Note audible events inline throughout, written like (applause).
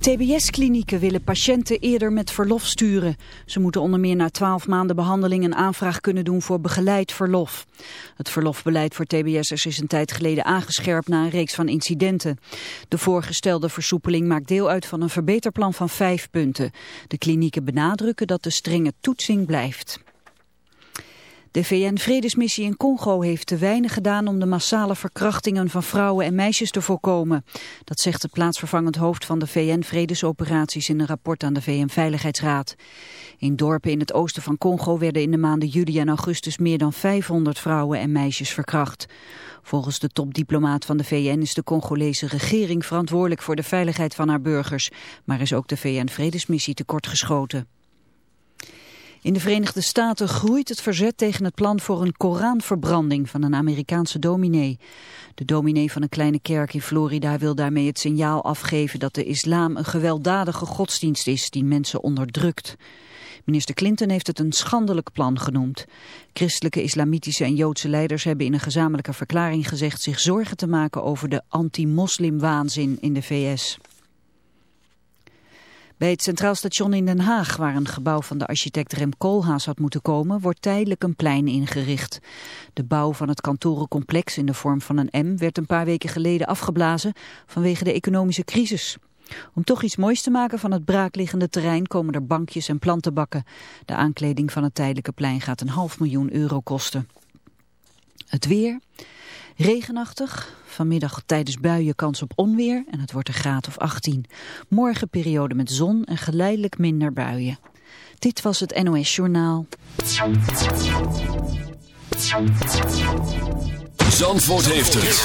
TBS-klinieken willen patiënten eerder met verlof sturen. Ze moeten onder meer na 12 maanden behandeling een aanvraag kunnen doen voor begeleid verlof. Het verlofbeleid voor TBS'ers is een tijd geleden aangescherpt na een reeks van incidenten. De voorgestelde versoepeling maakt deel uit van een verbeterplan van vijf punten. De klinieken benadrukken dat de strenge toetsing blijft. De VN-vredesmissie in Congo heeft te weinig gedaan om de massale verkrachtingen van vrouwen en meisjes te voorkomen. Dat zegt het plaatsvervangend hoofd van de VN-vredesoperaties in een rapport aan de VN-veiligheidsraad. In dorpen in het oosten van Congo werden in de maanden juli en augustus meer dan 500 vrouwen en meisjes verkracht. Volgens de topdiplomaat van de VN is de Congolese regering verantwoordelijk voor de veiligheid van haar burgers, maar is ook de VN-vredesmissie tekortgeschoten. In de Verenigde Staten groeit het verzet tegen het plan voor een Koranverbranding van een Amerikaanse dominee. De dominee van een kleine kerk in Florida wil daarmee het signaal afgeven dat de islam een gewelddadige godsdienst is die mensen onderdrukt. Minister Clinton heeft het een schandelijk plan genoemd. Christelijke, islamitische en Joodse leiders hebben in een gezamenlijke verklaring gezegd zich zorgen te maken over de anti-moslimwaanzin in de VS. Bij het Centraal Station in Den Haag, waar een gebouw van de architect Rem Koolhaas had moeten komen, wordt tijdelijk een plein ingericht. De bouw van het kantorencomplex in de vorm van een M werd een paar weken geleden afgeblazen vanwege de economische crisis. Om toch iets moois te maken van het braakliggende terrein komen er bankjes en plantenbakken. De aankleding van het tijdelijke plein gaat een half miljoen euro kosten. Het weer... Regenachtig, vanmiddag tijdens buien kans op onweer en het wordt een graad of 18. Morgen periode met zon en geleidelijk minder buien. Dit was het NOS Journaal. Zandvoort heeft het.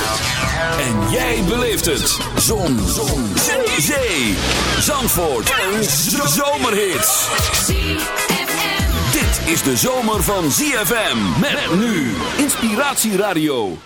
En jij beleeft het. Zon. Zon. Zee. Zee. Zandvoort. Een zomerhit. Dit is de zomer van ZFM. Met nu. Inspiratieradio.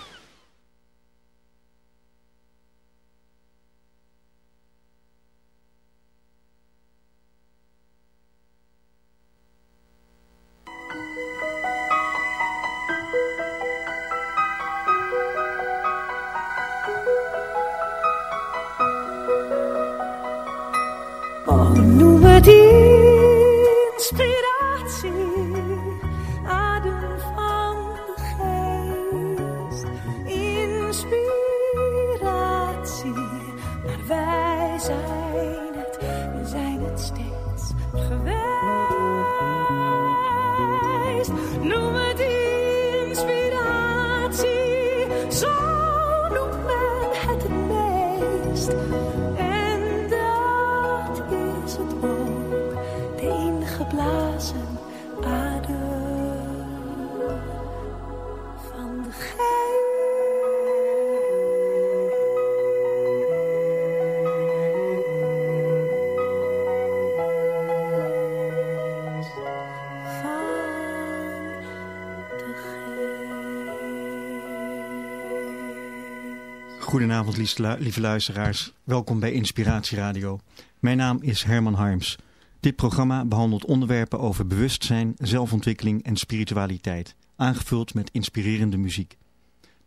Goedenavond, lieve luisteraars. Welkom bij Inspiratie Radio. Mijn naam is Herman Harms. Dit programma behandelt onderwerpen over bewustzijn, zelfontwikkeling en spiritualiteit, aangevuld met inspirerende muziek.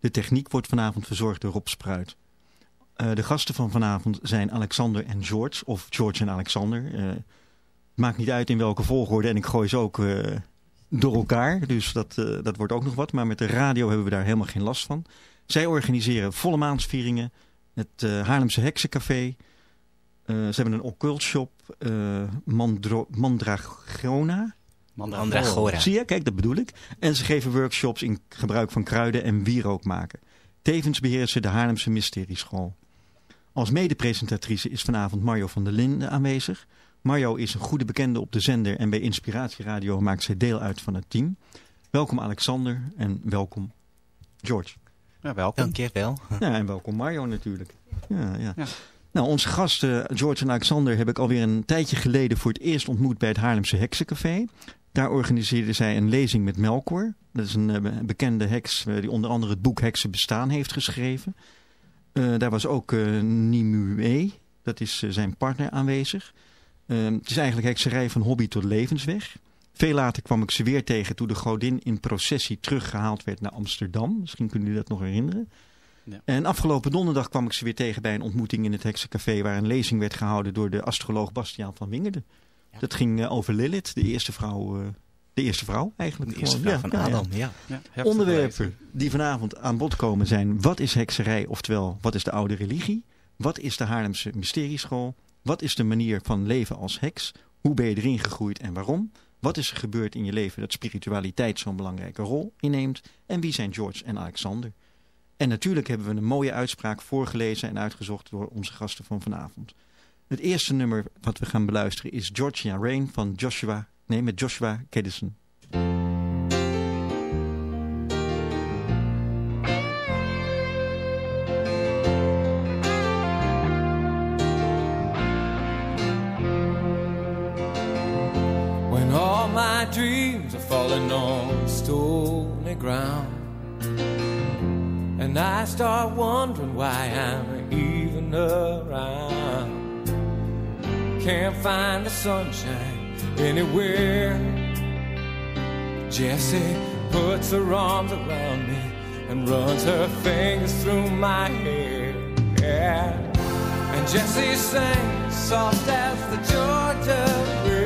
De techniek wordt vanavond verzorgd door Rob Spruit. Eh, de gasten van vanavond zijn Alexander en George, of George en Alexander. Eh, Maakt niet uit in welke volgorde en ik gooi ze ook eh, door elkaar. Dus dat, dat wordt ook nog wat. Maar met de radio hebben we daar helemaal geen last van. Zij organiseren volle maansvieringen. Het eh, Haarlemse Heksencafé. Eh, ze hebben een occult shop. eh, Mandro- Mandragona. Mandragora. Zie je? Kijk, dat bedoel ik. En ze geven workshops in gebruik van kruiden en wierook maken. Tevens beheren ze de Haarlemse Mysterieschool. Als medepresentatrice is vanavond Mario van der Linden aanwezig. Mario is een goede bekende op de zender en bij Inspiratieradio maakt zij deel uit van het team. Welkom Alexander en welkom George. Ja, welkom. Dank je wel. Ja, en welkom Mario natuurlijk. Ja, ja. Ja. Nou, onze gasten George en Alexander heb ik alweer een tijdje geleden voor het eerst ontmoet bij het Haarlemse Heksencafé. Daar organiseerden zij een lezing met Melkor. Dat is een eh, be- bekende heks eh, die onder andere het boek Heksen Bestaan heeft geschreven. Eh, daar was ook eh Nimue, dat is eh, zijn partner, aanwezig. Eh, het is eigenlijk hekserij van hobby tot levensweg. Veel later kwam ik ze weer tegen toen de godin in processie teruggehaald werd naar Amsterdam. Misschien kunnen jullie dat nog herinneren. Ja. En afgelopen donderdag kwam ik ze weer tegen bij een ontmoeting in het Heksencafé... waar een lezing werd gehouden door de astroloog Bastiaan van Wingerden. Ja. Dat ging eh, over Lilith, de eerste vrouw, eh, de eerste vrouw eigenlijk. De eerste vrouw ja, van. Adam, ja. Onderwerpen die vanavond aan bod komen zijn... wat is hekserij, oftewel wat is de oude religie? Wat is de Haarlemse mysterieschool? Wat is de manier van leven als heks? Hoe ben je erin gegroeid en waarom? Wat is er gebeurd in je leven dat spiritualiteit zo'n belangrijke rol inneemt? En wie zijn George en Alexander? En natuurlijk hebben we een mooie uitspraak voorgelezen en uitgezocht door onze gasten van vanavond. Het eerste nummer wat we gaan beluisteren is Georgia Rain van Joshua, nee, met Joshua Kedison. Falling on stony ground. And I start wondering why I'm even around. Can't find the sunshine anywhere. Jesse puts her arms around me And runs her fingers through my hair. Yeah. And Jesse sings soft as the Georgia rain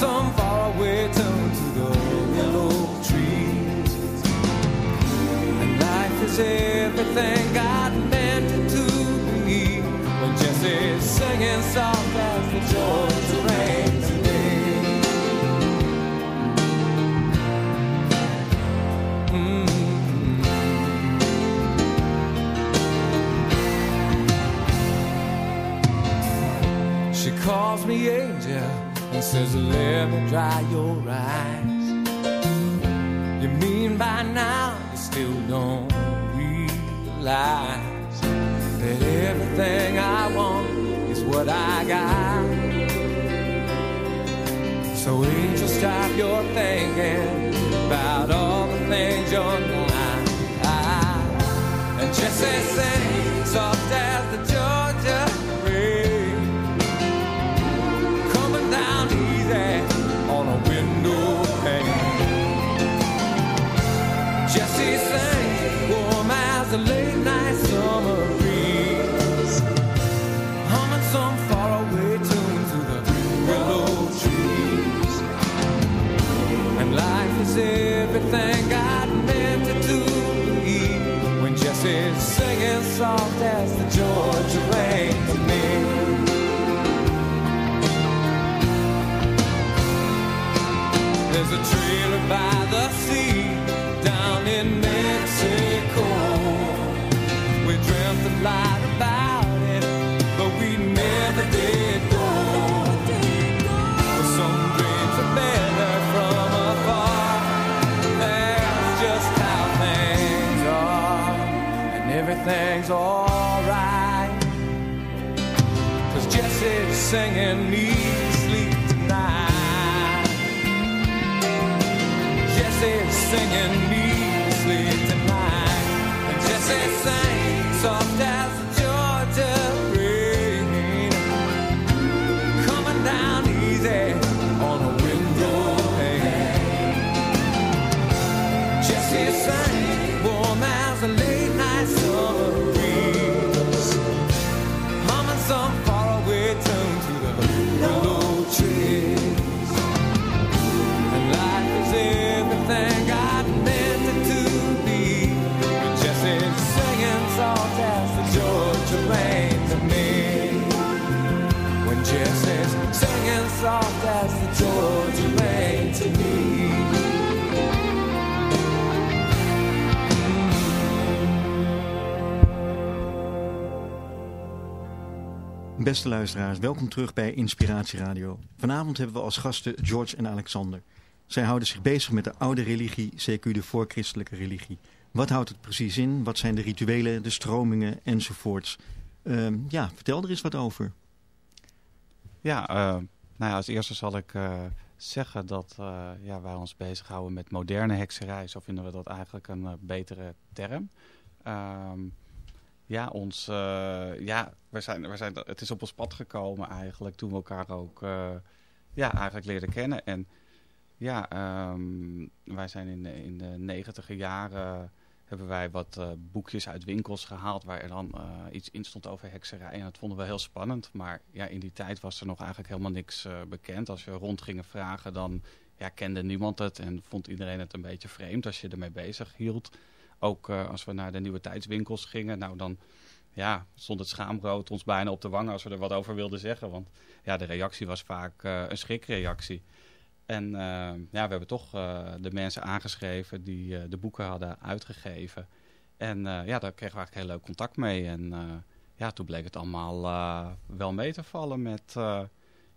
some faraway tune to the willow trees. And life is everything God meant it to be. When Jesse's singing soft as the Georgia rain today. Mm. She calls me angel and says, Let me dry your eyes. You mean by now you still don't realize that everything I want is what I got. So angel, stop your thinking about all the things you're not. And Jesse sings by the sea down in Mexico. We dreamt a lot about it, but we never did go. Some dreams are better from afar. That's just how things are, and everything's alright. Cause Jesse's singing me singing me to sleep tonight. And Jesse sang soft as Beste luisteraars, welkom terug bij Inspiratie Radio. Vanavond hebben we als gasten George en Alexander. Zij houden zich bezig met de oude religie, CQ de voorchristelijke religie. Wat houdt het precies in? Wat zijn de rituelen, de stromingen enzovoorts? Ehm, ja, vertel er eens wat over. Ja, eh, nou ja, als eerste zal ik eh, zeggen dat eh, ja, wij ons bezighouden met moderne hekserij. Zo vinden we dat eigenlijk een betere term. Ehm, ja, ons, eh, ja we zijn, we zijn, het is op ons pad gekomen eigenlijk toen we elkaar ook eh, ja, eigenlijk leerden kennen. En ja, ehm, wij zijn in, in de negentiger jaren hebben wij wat eh, boekjes uit winkels gehaald waar er dan iets in stond over hekserij. En dat vonden we heel spannend. Maar ja, in die tijd was er nog eigenlijk helemaal niks bekend. Als we rond gingen vragen, dan ja, kende niemand het en vond iedereen het een beetje vreemd als je ermee bezig hield. Ook eh, als we naar de nieuwe tijdswinkels gingen, nou dan ja, stond het schaamrood ons bijna op de wangen als we er wat over wilden zeggen. Want ja, de reactie was vaak eh, een schrikreactie. En eh, ja, we hebben toch de mensen aangeschreven die de boeken hadden uitgegeven. En ja, daar kregen we eigenlijk heel leuk contact mee. En ja, toen bleek het allemaal wel mee te vallen met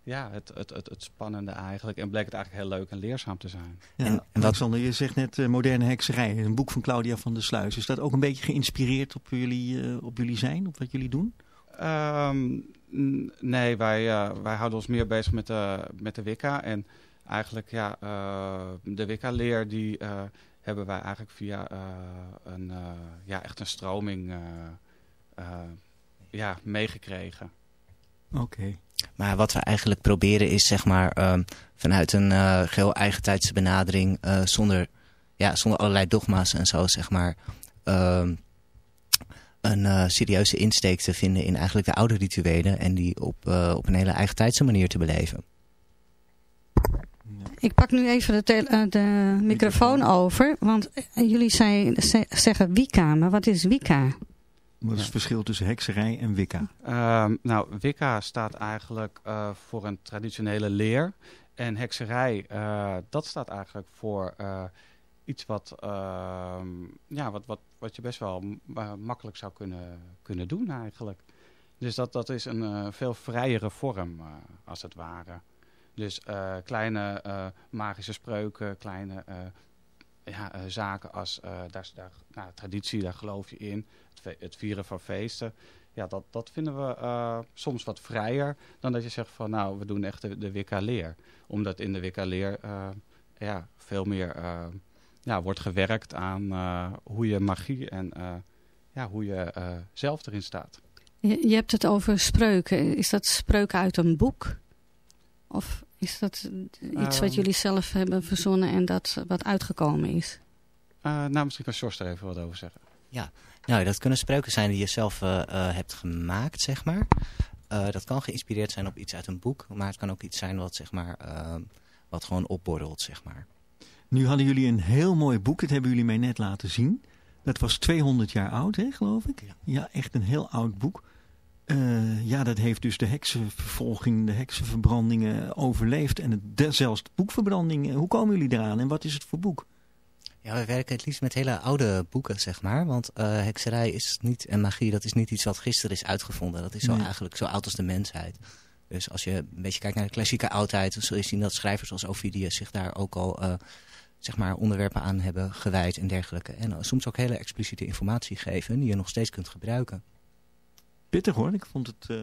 ja, het, het, het, het spannende eigenlijk. En bleek het eigenlijk heel leuk en leerzaam te zijn. Ja, En- en wat- Alexander, je zegt net eh, moderne hekserij, een boek van Claudia van der Sluis. Is dat ook een beetje geïnspireerd op jullie, eh, op jullie zijn, op wat jullie doen? Ehm, nee, wij, eh, wij houden ons meer bezig met de, met de Wicca. En eigenlijk, ja, eh, de Wicca-leer die eh, hebben wij eigenlijk via eh, een, eh, ja, echt een stroming eh, eh, ja, meegekregen. Oké. Maar wat we eigenlijk proberen is zeg maar ehm, vanuit een eh geheel eigentijdse benadering eh, zonder, ja, zonder allerlei dogma's en zo zeg maar ehm, een eh, serieuze insteek te vinden in eigenlijk de oude rituelen en die op, eh, op een hele eigentijdse manier te beleven. Ik pak nu even de, tele- de microfoon over, want jullie zei, ze- zeggen Wicca, maar wat is Wicca? Wat is het verschil tussen hekserij en Wicca? Ehm, nou, Wicca staat eigenlijk eh, voor een traditionele leer. En hekserij, eh, dat staat eigenlijk voor eh, iets wat, ehm, ja, wat, wat, wat je best wel makkelijk zou kunnen, kunnen doen eigenlijk. Dus dat, dat is een veel vrijere vorm, als het ware. Dus kleine magische spreuken, kleine ja, eh, zaken als eh, daar, daar, nou, traditie, daar geloof je in. Het, vieren van feesten. Ja, dat, dat vinden we eh, soms wat vrijer dan dat je zegt van nou, we doen echt de, de Wicca-leer. Omdat in de Wicca-leer ja, veel meer ja, wordt gewerkt aan hoe je magie en ja, hoe je zelf erin staat. Je, je hebt het over spreuken. Is dat spreuken uit een boek? Of is dat iets wat Ehm. jullie zelf hebben verzonnen en dat wat uitgekomen is? Eh, nou, misschien kan Sjors er even wat over zeggen. Nou, dat kunnen spreuken zijn die je zelf eh, eh, hebt gemaakt, zeg maar. Eh, dat kan geïnspireerd zijn op iets uit een boek, maar het kan ook iets zijn wat, zeg maar, ehm, wat gewoon opborrelt, zeg maar. Nu hadden jullie een heel mooi boek, dat hebben jullie mij net laten zien. Dat was 200 jaar oud, hè, geloof ik? Ja. Ja, echt een heel oud boek. Eh, ja, dat heeft dus de heksenvervolging, de heksenverbrandingen overleefd. En het, zelfs de boekverbranding. Hoe komen jullie eraan en wat is het voor boek? Ja, we werken het liefst met hele oude boeken, zeg maar. Want eh, hekserij is niet, en magie, dat is niet iets wat gisteren is uitgevonden. Dat is zo Nee. eigenlijk zo oud als de mensheid. Dus als je een beetje kijkt naar de klassieke oudheid, dan zul je zien dat schrijvers als Ovidius zich daar ook al eh, zeg maar onderwerpen aan hebben gewijd en dergelijke. En soms ook hele expliciete informatie geven die je nog steeds kunt gebruiken. Pittig hoor, ik vond het eh,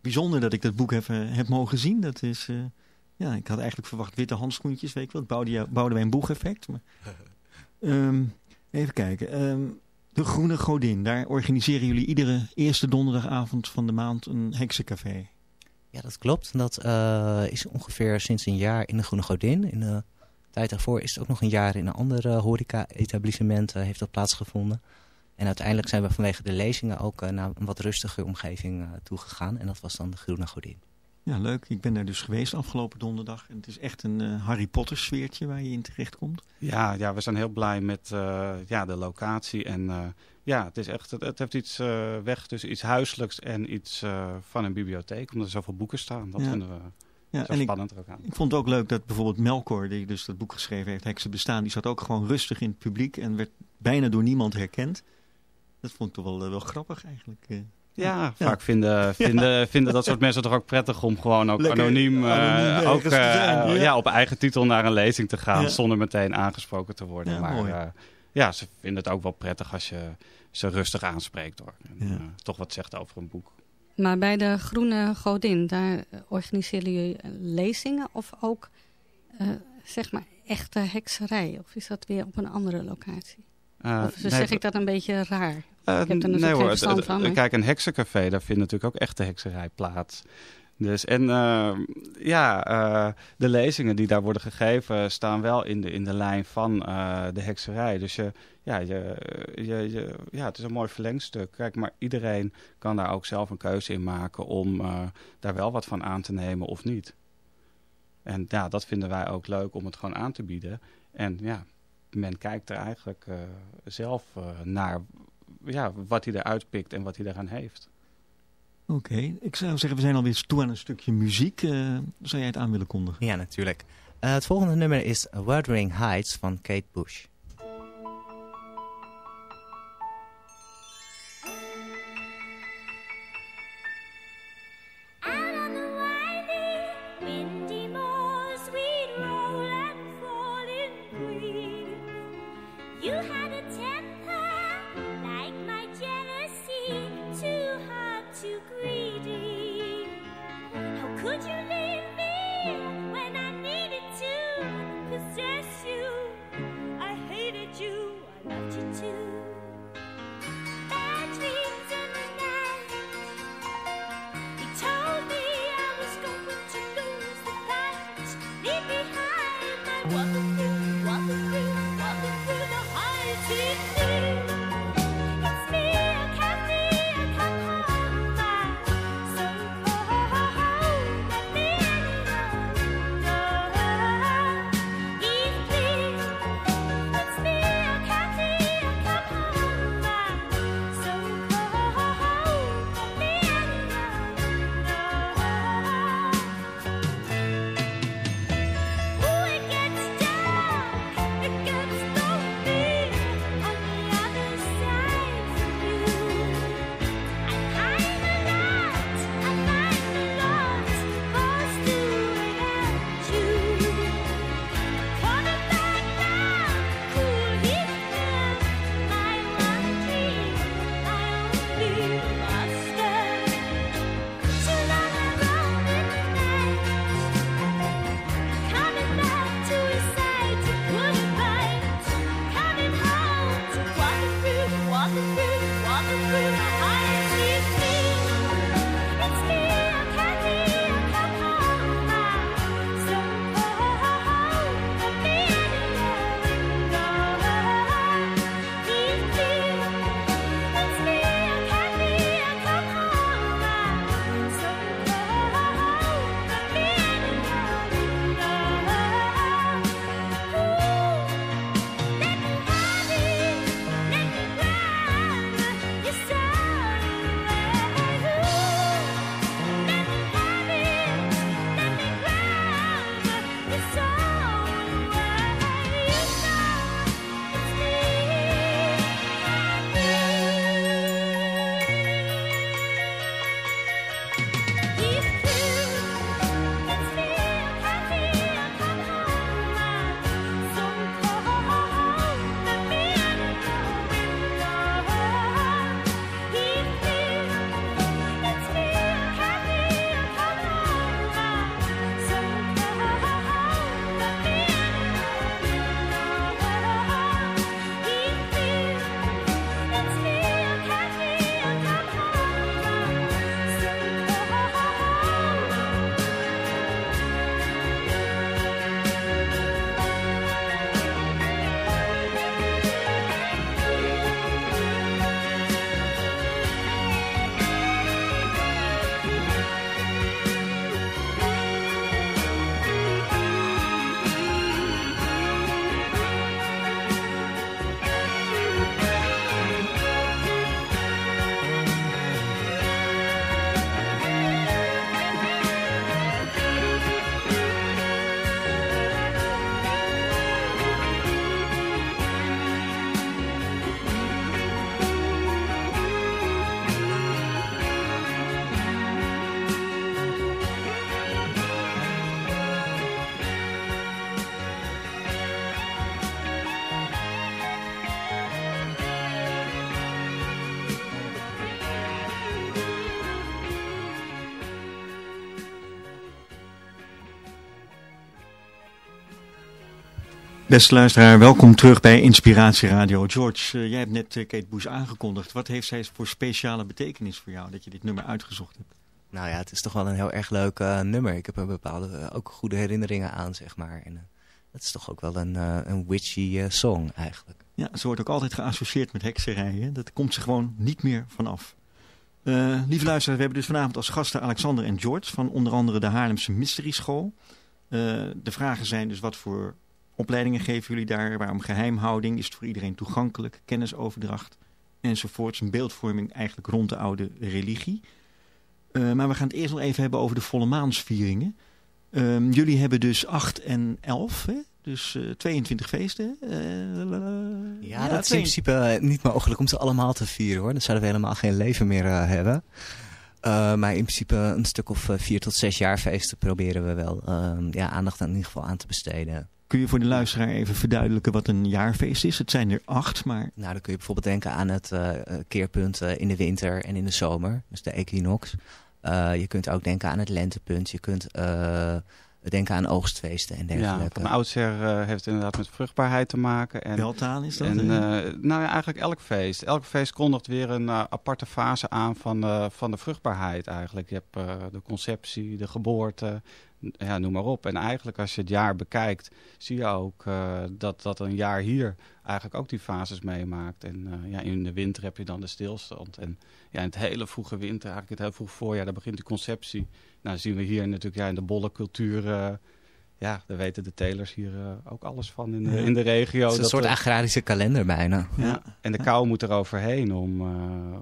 bijzonder dat ik dat boek even heb mogen zien. Dat is, eh, ja, ik had eigenlijk verwacht witte handschoentjes, weet ik wel. Het bouwde, bouwde wij een boeg-effect. Maar, (laughs) Ehm, even kijken. Ehm, de Groene Godin, daar organiseren jullie iedere eerste donderdagavond van de maand een heksencafé. Ja, dat klopt. Dat eh, is ongeveer sinds een jaar in de Groene Godin. In de tijd daarvoor is het ook nog een jaar in een ander horeca-etablissement heeft dat plaatsgevonden. En uiteindelijk zijn we vanwege de lezingen ook eh, naar een wat rustiger omgeving eh, toegegaan. En dat was dan de Groene Godin. Ja, leuk. Ik ben daar dus geweest afgelopen donderdag. En het is echt een eh, Harry Potter sfeertje waar je in terecht komt. Ja, ja, we zijn heel blij met eh, ja, de locatie. En eh, ja, het, is echt, het, het heeft iets eh, weg tussen iets huiselijks en iets eh, van een bibliotheek. Omdat er zoveel boeken staan. Dat Ja. vinden we Ja, zo en ik, spannend er ook aan. ik vond het ook leuk dat bijvoorbeeld Melkor, die dus dat boek geschreven heeft, Heksen Bestaan, die zat ook gewoon rustig in het publiek en werd bijna door niemand herkend. Dat vond ik toch wel, eh, wel grappig eigenlijk. eh. Ja, vaak vinden, vinden, vinden dat soort mensen toch ook prettig om gewoon ook Lekker anoniem, eh, anoniem ook, zijn, ja. ja. op eigen titel naar een lezing te gaan Ja. zonder meteen aangesproken te worden. Ja, maar mooi. eh, ja, ze vinden het ook wel prettig als je ze rustig aanspreekt hoor. En, Ja. toch wat zegt over een boek. Maar bij de Groene Godin, daar organiseren jullie lezingen of ook eh, zeg maar echte hekserij? Of is dat weer op een andere locatie? Eh, of nee, zeg ik dat een beetje raar? Eh, heb er nee hoor, het- van, Kijk, een heksencafé, daar vindt natuurlijk ook echte hekserij plaats. Dus, en eh, ja, eh, de lezingen die daar worden gegeven staan wel in de, in de lijn van de hekserij. Dus je, ja, je, je, je, ja, het is een mooi verlengstuk. Kijk, maar iedereen kan daar ook zelf een keuze in maken om daar wel wat van aan te nemen of niet. En ja, dat vinden wij ook leuk om het gewoon aan te bieden. En ja, men kijkt er eigenlijk eh, zelf eh, naar ja, wat hij eruit pikt en wat hij eraan heeft. Oké, ik zou zeggen, we zijn alweer toe aan een stukje muziek. Eh, zou jij het aan willen kondigen? Ja, natuurlijk. Eh, het volgende nummer is Wuthering Heights van Kate Bush. Beste luisteraar, welkom terug bij Inspiratie Radio. George, eh, jij hebt net eh, Kate Bush aangekondigd. Wat heeft zij voor speciale betekenis voor jou dat je dit nummer uitgezocht hebt? Nou ja, het is toch wel een heel erg leuk eh, nummer. Ik heb er bepaalde ook goede herinneringen aan, zeg maar. En het is toch ook wel een, een witchy song eigenlijk. Ja, ze wordt ook altijd geassocieerd met hekserij. Hè? Dat komt ze gewoon niet meer vanaf. lieve luisteraars, we hebben dus vanavond als gasten Alexander en George van onder andere de Haarlemse Mystery School. de vragen zijn dus wat voor opleidingen geven jullie daar? Waarom geheimhouding? Is het voor iedereen toegankelijk? Kennisoverdracht? Enzovoorts. Een beeldvorming eigenlijk rond de oude religie. Uh, maar we gaan het eerst nog even hebben over de volle maansvieringen. Um, jullie hebben dus 8 en 11, hè? dus uh, 22 feesten. Uh, ja, ja, dat is in principe niet mogelijk om ze allemaal te vieren hoor. Dan zouden we helemaal geen leven meer hebben. Uh, maar in principe een stuk of vier tot zes jaar feesten proberen we wel uh, ja, aandacht in ieder geval aan te besteden. Kun je voor de luisteraar even verduidelijken wat een jaarfeest is? Het zijn er acht, maar... Nou, dan kun je bijvoorbeeld denken aan het uh, keerpunt uh, in de winter en in de zomer. Dus de equinox. Uh, je kunt ook denken aan het lentepunt. Je kunt denken aan oogstfeesten en dergelijke. Ja, van oudsher heeft het inderdaad met vruchtbaarheid te maken. En, Beltaan is dat? En, nou ja, eigenlijk elk feest. Elk feest kondigt weer een aparte fase aan van, van de vruchtbaarheid eigenlijk. Je hebt de conceptie, de geboorte, ja, noem maar op. En eigenlijk als je het jaar bekijkt, zie je ook uh, dat, dat een jaar hier eigenlijk ook die fases meemaakt. En uh, ja, in de winter heb je dan de stilstand. En ja, in het hele vroege winter, eigenlijk het heel vroeg voorjaar, daar begint die conceptie. Nou, zien we hier natuurlijk ja, in de bolle cultuur... Uh, ja, daar weten de telers hier uh, ook alles van in de, in de regio. Het is een dat soort er, agrarische kalender bijna. Ja. En de kou moet er overheen om, uh,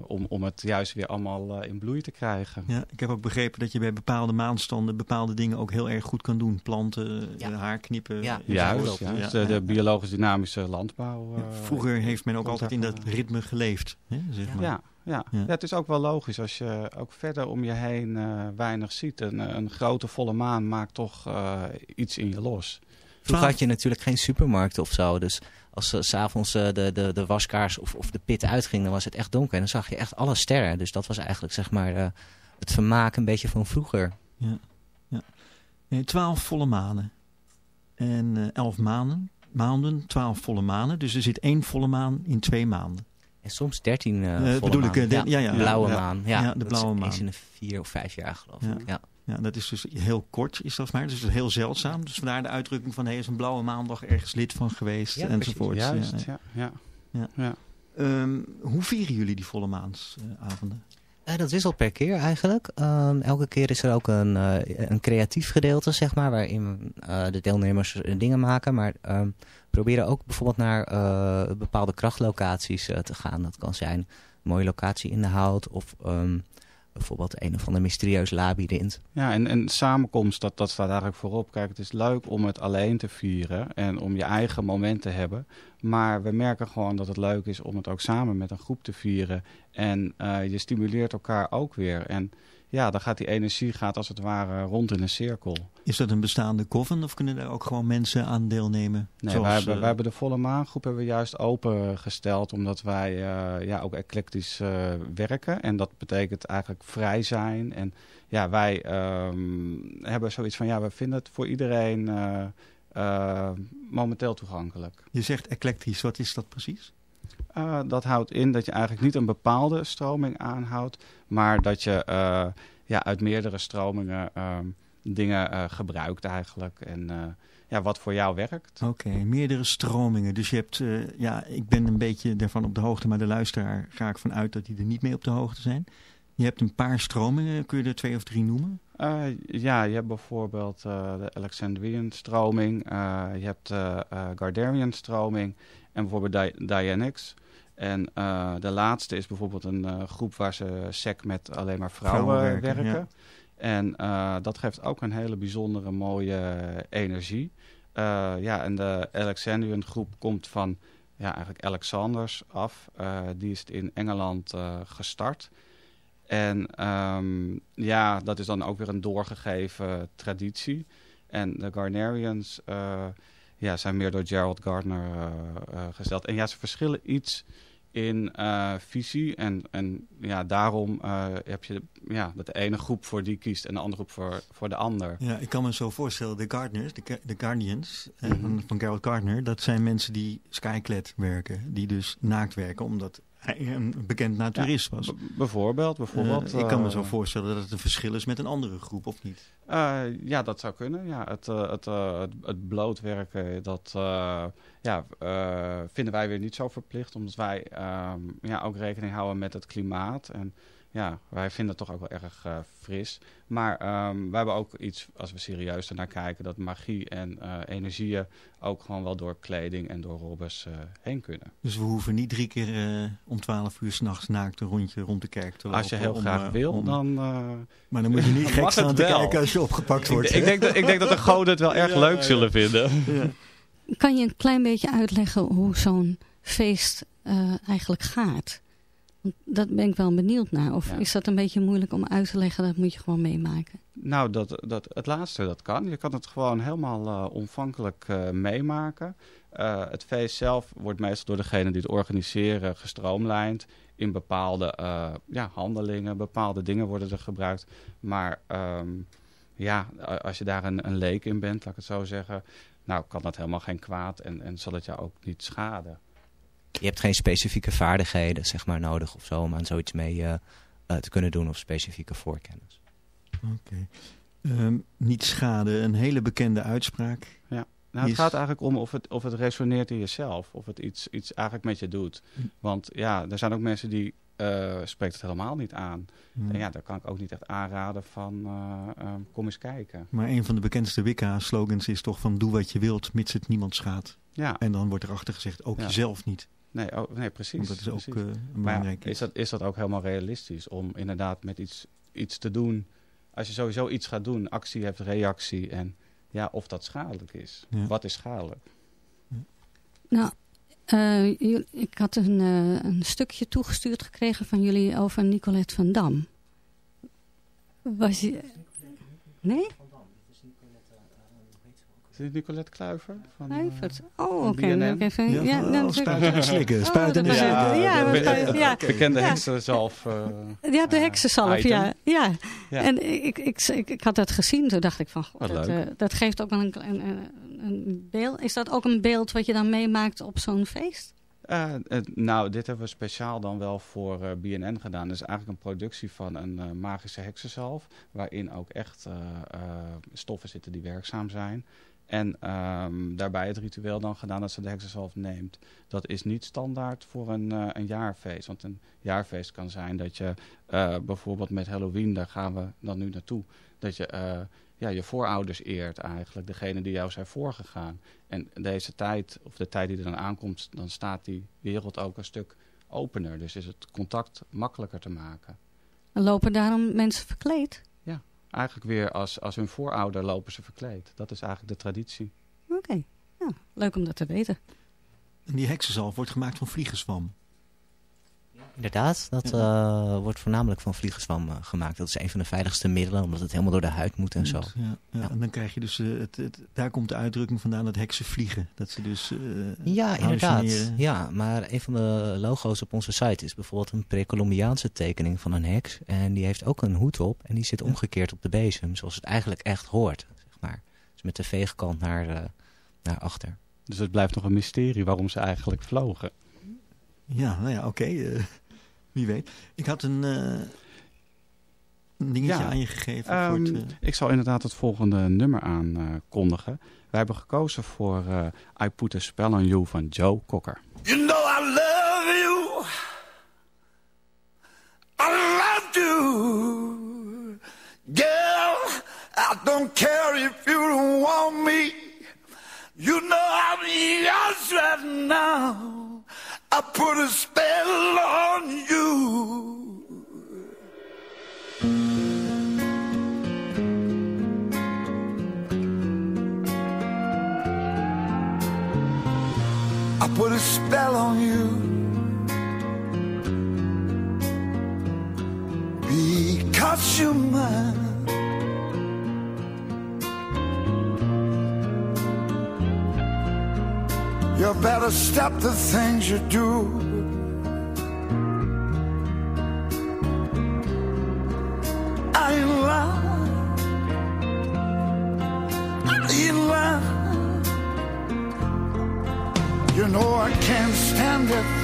om, om het juist weer allemaal uh, in bloei te krijgen. Ja, ik heb ook begrepen dat je bij bepaalde maanstanden bepaalde dingen ook heel erg goed kan doen. Planten, ja. haar knippen. Ja, juist. juist de, de biologisch dynamische landbouw. Vroeger heeft men ook altijd in dat ritme geleefd. Hè, zeg maar. ja. Ja. ja. het is ook wel logisch als je ook verder om je heen uh, weinig ziet. Een, een grote volle maan maakt toch uh, iets in je los. Vroeger had je natuurlijk geen supermarkt of zo. Dus als uh, s'avonds uh, de, de, de waskaars of, of de pit uitging, dan was het echt donker. En dan zag je echt alle sterren. Dus dat was eigenlijk zeg maar uh, het vermaak een beetje van vroeger. Ja, ja. Nee, twaalf volle maanden. En elf maanden, maanden, twaalf volle maanden. Dus er zit één volle maan in twee maanden. En soms 13 uh, uh, bedoel ik, de, ja, ja, ja, blauwe ja, maan. Ja, ja de blauwe maan. Eens in de vier of vijf jaar geloof ik. Ja. Ja, dat is dus heel kort, is dat maar. Dus heel zeldzaam. Dus vandaar de uitdrukking van, hij hey, is een blauwe maandag ergens lid van geweest, ja, enzovoort. Juist, ja. ja, ja. ja. Um, hoe vieren jullie die volle maansavonden? Uh, dat wisselt per keer eigenlijk. Um, elke keer is er ook een, uh, een creatief gedeelte, zeg maar, waarin uh, de deelnemers dingen maken. Maar um, proberen ook bijvoorbeeld naar bepaalde krachtlocaties te gaan. Dat kan zijn een mooie locatie in de hout of um, bijvoorbeeld een of ander mysterieus labyrint. Ja, en, en samenkomst, dat, dat staat eigenlijk voorop. Kijk, het is leuk om het alleen te vieren en om je eigen moment te hebben. Maar we merken gewoon dat het leuk is om het ook samen met een groep te vieren. En uh, je stimuleert elkaar ook weer. En ja, dan gaat die energie gaat als het ware rond in een cirkel. Is dat een bestaande coven of kunnen daar ook gewoon mensen aan deelnemen? Nee, Zoals, wij, hebben, wij hebben de volle maangroep hebben we juist opengesteld omdat wij uh, ja, ook eclectisch uh, werken. En dat betekent eigenlijk vrij zijn. En ja, wij um, hebben zoiets van, ja, we vinden het voor iedereen momenteel toegankelijk. Je zegt eclectisch, wat is dat precies? Uh, dat houdt in dat je eigenlijk niet een bepaalde stroming aanhoudt, maar dat je uh, ja, uit meerdere stromingen uh, dingen gebruikt eigenlijk. En ja, wat voor jou werkt. Oké, meerdere stromingen. Dus je hebt, ja, ik ben een beetje daarvan op de hoogte, maar de luisteraar ga ik vanuit dat die er niet mee op de hoogte zijn. Je hebt een paar stromingen, kun je er twee of drie noemen? Ja, je hebt bijvoorbeeld de Alexandrian stroming, je hebt de Garderian stroming en bijvoorbeeld Di Dianix. En uh, de laatste is bijvoorbeeld een groep waar ze sec met alleen maar vrouwen, vrouwen werken. werken. Ja. En dat geeft ook een hele bijzondere mooie energie. ja, en de Alexandrian groep komt van ja, eigenlijk Alexanders af. die is in Engeland gestart. En um, ja, dat is dan ook weer een doorgegeven traditie. En de Garnerians ja, zijn meer door Gerald Gardner uh, uh, gesteld. En ja, ze verschillen iets in eh, visie. En, en ja, daarom eh, heb je ja, dat de ene groep voor die kiest en de andere groep voor, voor de ander. Ja, ik kan me zo voorstellen, de Gardeners, de, de Guardians eh, Mhm. van, van Gerald Gardner, dat zijn mensen die skyclad werken, die dus naakt werken, omdat een bekend naturist was. Bijvoorbeeld, bijvoorbeeld. Eh, ik kan me eh, zo voorstellen dat het een verschil is met een andere groep, of niet? Eh, ja, dat zou kunnen. Ja, het, het, het, het blootwerken, dat ja, vinden wij weer niet zo verplicht. Omdat wij ehm, ja, ook rekening houden met het klimaat. En ja, wij vinden het toch ook wel erg eh, fris. Maar ehm, we hebben ook iets, als we serieus ernaar kijken, dat magie en eh, energieën ook gewoon wel door kleding en door robbers eh, heen kunnen. Dus we hoeven niet drie keer eh, om twaalf uur s'nachts naakt een rondje rond de kerk te lopen. Als je heel om, graag wil, om- dan... eh, Maar dan moet je niet (laughs) gek het staan te kijken als je opgepakt ik, wordt. ik, denk dat, ik denk dat de goden het wel erg (laughs) Ja, leuk ja. zullen vinden. Ja. Kan je een klein beetje uitleggen hoe zo'n feest eh, eigenlijk gaat? Dat ben ik wel benieuwd naar. Of Ja. is dat een beetje moeilijk om uit te leggen? Dat moet je gewoon meemaken. Nou, dat, dat, het laatste, dat kan. Je kan het gewoon helemaal eh omvankelijk eh, meemaken. Eh, het feest zelf wordt meestal door degene die het organiseren gestroomlijnd. In bepaalde ja, handelingen, bepaalde dingen worden er gebruikt. Maar ehm, ja, als je daar een, een leek in bent, laat ik het zo zeggen... Nou, kan dat helemaal geen kwaad en, en zal het jou ook niet schaden. Je hebt geen specifieke vaardigheden zeg maar, nodig of zo om aan zoiets mee eh, eh, te kunnen doen of specifieke voorkennis. Oké. Ehm, niet schade, een hele bekende uitspraak. Nou, het Is- gaat eigenlijk om of het, of het resoneert in jezelf. Of het iets, iets eigenlijk met je doet. Hm. Want ja, er zijn ook mensen die eh spreekt het helemaal niet aan. Hmm. En ja, daar kan ik ook niet echt aanraden van eh, eh, kom eens kijken. Maar een van de bekendste Wicca-slogans is toch van doe wat je wilt, mits het niemand schaadt. Ja, En dan wordt erachter gezegd, ook Ja. jezelf niet. Nee, oh, nee precies. Want dat is ook precies. eh, een maar belangrijk is, dat, is dat ook helemaal realistisch om inderdaad met iets, iets te doen? Als je sowieso iets gaat doen, actie heeft reactie. En ja, of dat schadelijk is. Ja. Wat is schadelijk? Nou, eh, ik had een, eh, een stukje toegestuurd gekregen van jullie over Nicolette van Dam. Was je... Nee? Is dit Nicolette Kluiver? Van, eh, Kluivert. Oh, van oké. Even- Ja, oh, spuiten en slikken, Oh, spuiten slikken. het. Ja, ja. bekende Ja. heksenzelf. eh, Ja, de eh, heksensalf, item. ja. ja. Ja. En ik, ik, ik, ik had dat gezien, toen dacht ik van, dat, eh, dat geeft ook wel een, een, een, beeld. Is dat ook een beeld wat je dan meemaakt op zo'n feest? Eh, eh, nou, dit hebben we speciaal dan wel voor eh, BNN gedaan. Dat is eigenlijk een productie van een eh, magische heksensalf. Waarin ook echt eh, eh, stoffen zitten die werkzaam zijn. En ehm, daarbij het ritueel dan gedaan dat ze de heksensalf neemt. Dat is niet standaard voor een, eh, een jaarfeest. Want een jaarfeest kan zijn dat je eh, bijvoorbeeld met Halloween, daar gaan we dan nu naartoe. Dat je eh, ja, je voorouders eert eigenlijk. Degene die jou zijn voorgegaan. En deze tijd, of de tijd die er dan aankomt, dan staat die wereld ook een stuk opener. Dus is het contact makkelijker te maken. En lopen daarom mensen verkleed? Eigenlijk weer als, als hun voorouder lopen ze verkleed. Dat is eigenlijk de traditie. Oké, ja, leuk om dat te weten. En die heksenzalf wordt gemaakt van vliegenzwam. Inderdaad, dat eh, wordt voornamelijk van vliegenzwam eh, gemaakt. Dat is een van de veiligste middelen, omdat het helemaal door de huid moet en zo. Ja, ja, Ja. En dan krijg je dus, eh, het, het, daar komt de uitdrukking vandaan dat heksen vliegen. Dat ze dus eh, Ja, inderdaad. Ja, maar een van de logo's op onze site is bijvoorbeeld een pre-Columbiaanse tekening van een heks. En die heeft ook een hoed op en die zit Ja. omgekeerd op de bezem, zoals het eigenlijk echt hoort. Zeg maar. Dus met de veegkant naar, eh, naar achter. Dus het blijft nog een mysterie waarom ze eigenlijk vlogen. Ja, nou ja, oké. eh, wie weet. Ik had een, eh, een dingetje Ja. aan je gegeven. voor het, eh, Ik zal inderdaad het volgende nummer aankondigen. Wij hebben gekozen voor eh, I Put a Spell on You van Joe Cocker. You know I love you. I love you. Girl, I don't care if you don't want me. You know I'm yours right now. I put a spell on you. I put a spell on you because you're mine. You better stop the things you do. I in love. I in love. You know I can't stand it.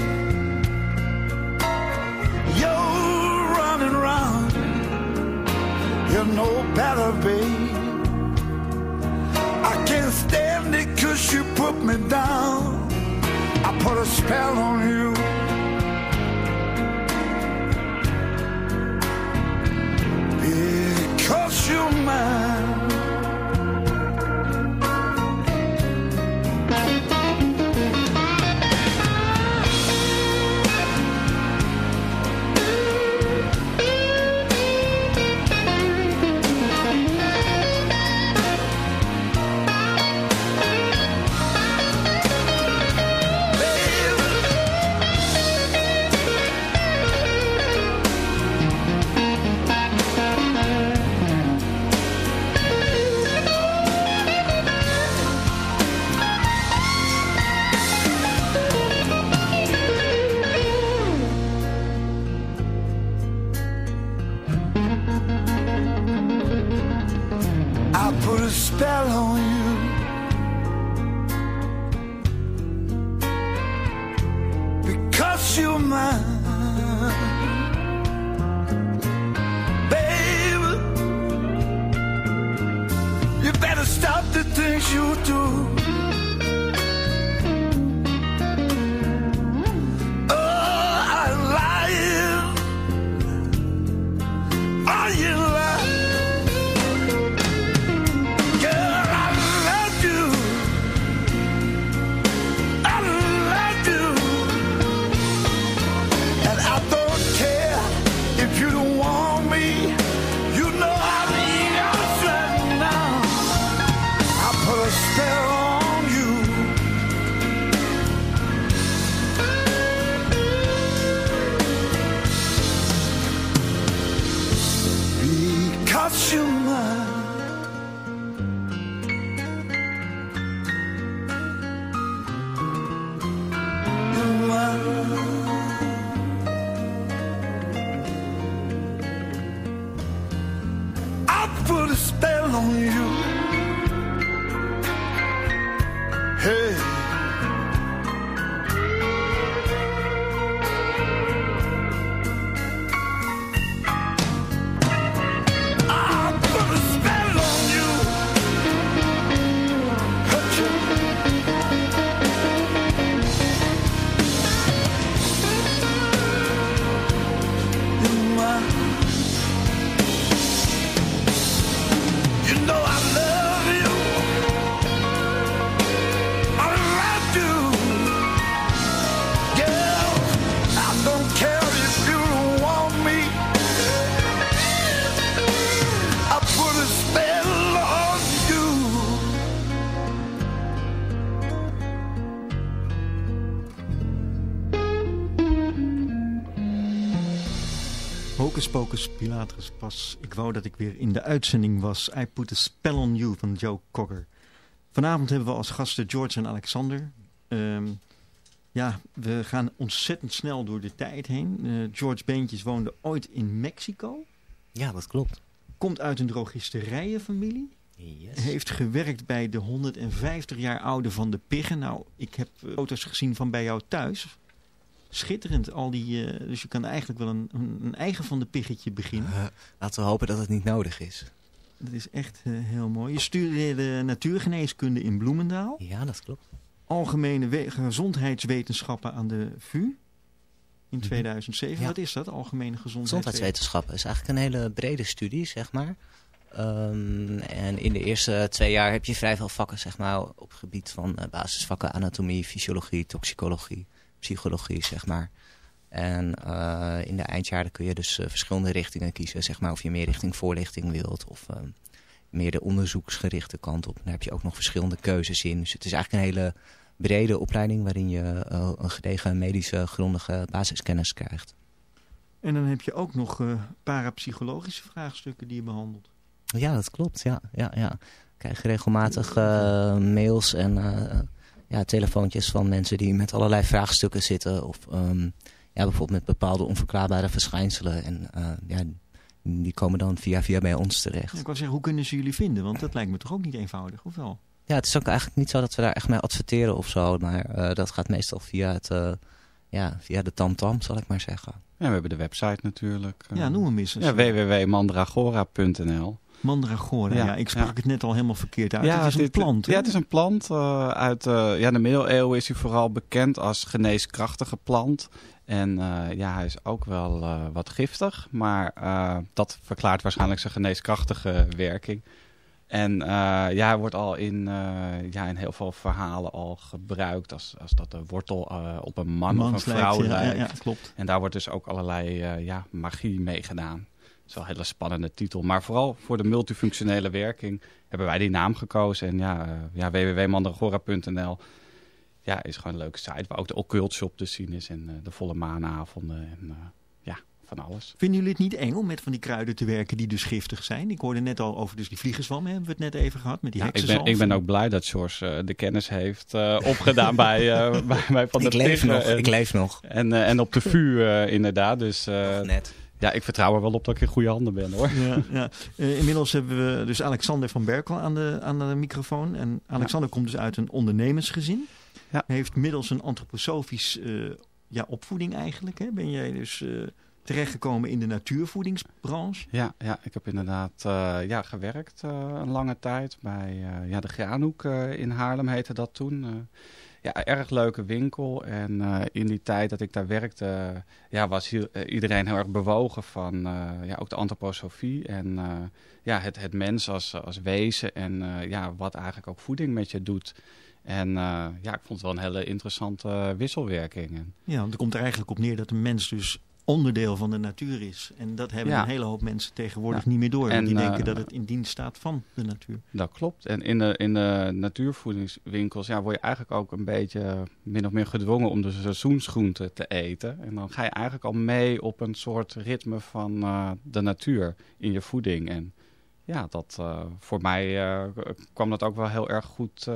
Ik wou dat ik weer in de uitzending was. I Put a Spell on You van Joe Cocker. Vanavond hebben we als gasten George en Alexander. Ehm, ja, we gaan ontzettend snel door de tijd heen. Eh, George Beentjes woonde ooit in Mexico. Ja, dat klopt. Komt uit een drogisterijenfamilie. Yes. Heeft gewerkt bij de 150 jaar oude van de Piggen. Nou, ik heb eh, foto's gezien van bij jou thuis. Schitterend. Al die, eh, dus je kan eigenlijk wel een, een, eigen van de Piggetje beginnen. Eh, laten we hopen dat het niet nodig is. Dat is echt eh, heel mooi. Je studeerde natuurgeneeskunde in Bloemendaal. Ja, dat klopt. Algemene we- gezondheidswetenschappen aan de VU in 2007. Ja. Wat is dat, algemene gezondheidswetenschappen? Gezondheidswetenschappen is eigenlijk een hele brede studie, zeg maar. Ehm, en in de eerste twee jaar heb je vrij veel vakken, zeg maar, op het gebied van basisvakken anatomie, fysiologie, toxicologie, psychologie, zeg maar. En eh, in de eindjaren kun je dus eh, verschillende richtingen kiezen, zeg maar, of je meer richting voorlichting wilt of ehm, meer de onderzoeksgerichte kant op. Daar heb je ook nog verschillende keuzes in. Dus het is eigenlijk een hele brede opleiding waarin je eh, een gedegen medische grondige basiskennis krijgt. En dan heb je ook nog eh, parapsychologische vraagstukken die je behandelt. Ja, dat klopt. Ja, ja, ja. Ik krijg regelmatig eh, mails en eh, ja, telefoontjes van mensen die met allerlei vraagstukken zitten. Of ehm, ja, bijvoorbeeld met bepaalde onverklaarbare verschijnselen. En eh, ja, die komen dan via via bij ons terecht. Ik wou zeggen, hoe kunnen ze jullie vinden? Want dat lijkt me toch ook niet eenvoudig, of wel? ja, het is ook eigenlijk niet zo dat we daar echt mee adverteren of zo. Maar eh, dat gaat meestal via, het, eh, ja, via de tamtam, zal ik maar zeggen. Ja, we hebben de website natuurlijk. Ja, noem hem eens. Ja, www.mandragora.nl Mandragora, ja. Ja, ik sprak ja. het net al helemaal verkeerd uit. het is een plant? Ja, het is een plant. eh, uit eh, ja, de middeleeuwen is hij vooral bekend als geneeskrachtige plant. En eh, ja, hij is ook wel wat giftig. Maar dat verklaart waarschijnlijk zijn geneeskrachtige werking. En ja, hij wordt al in, ja, in heel veel verhalen al gebruikt als, als dat de wortel op een man of een vrouw ja, lijkt. ja, ja, klopt. En daar wordt dus ook allerlei ja, magie mee gedaan. Dat is wel een hele spannende titel. Maar vooral voor de multifunctionele werking hebben wij die naam gekozen. En ja, eh, ja www.mandragora.nl ja, is gewoon een leuke site. Waar ook de occult shop te zien is. En eh, de volle maanavonden. En eh, ja, van alles. Vinden jullie het niet eng om met van die kruiden te werken die dus giftig zijn? Ik hoorde net al over dus die vliegenzwam, hebben we het net even gehad, met die Ja, ik, heksenzalf. ben, ik ben ook blij dat George eh, de kennis heeft eh, opgedaan (laughs) bij, eh, bij, bij Van der Ik leef nog, En, ik leef nog. En, eh, en op de VU eh, inderdaad. Dus eh, Net. Ja, ik vertrouw er wel op dat ik in goede handen ben hoor. Ja, (laughs) ja. Eh, inmiddels hebben we dus Alexander van Berkel aan de, aan de microfoon. En Alexander komt dus uit een ondernemersgezin. Ja. Heeft middels een antroposofisch eh, ja, opvoeding eigenlijk. Hè, ben jij dus eh, terechtgekomen in de natuurvoedingsbranche. Ja, ja ik heb inderdaad ja, gewerkt een lange tijd bij ja, de Graanhoek in Haarlem heette dat toen. Ja, erg leuke winkel. En eh, in die tijd dat ik daar werkte, ja, was eh, iedereen heel erg bewogen van eh, ja, ook de antroposofie. En ja, het, het mens als, als wezen en ja, wat eigenlijk ook voeding met je doet. En ja, ik vond het wel een hele interessante wisselwerking. Ja, want er komt er eigenlijk op neer dat een mens dus onderdeel van de natuur is. En dat hebben Ja. een hele hoop mensen tegenwoordig Ja. niet meer door. En, die denken eh, dat het in dienst staat van de natuur. Dat klopt. En in de, in de natuurvoedingswinkels ja, word je eigenlijk ook een beetje min of meer gedwongen om de seizoensgroenten te eten. En dan ga je eigenlijk al mee op een soort ritme van eh, de natuur in je voeding. En ja, dat, eh, voor mij kwam dat ook wel heel erg goed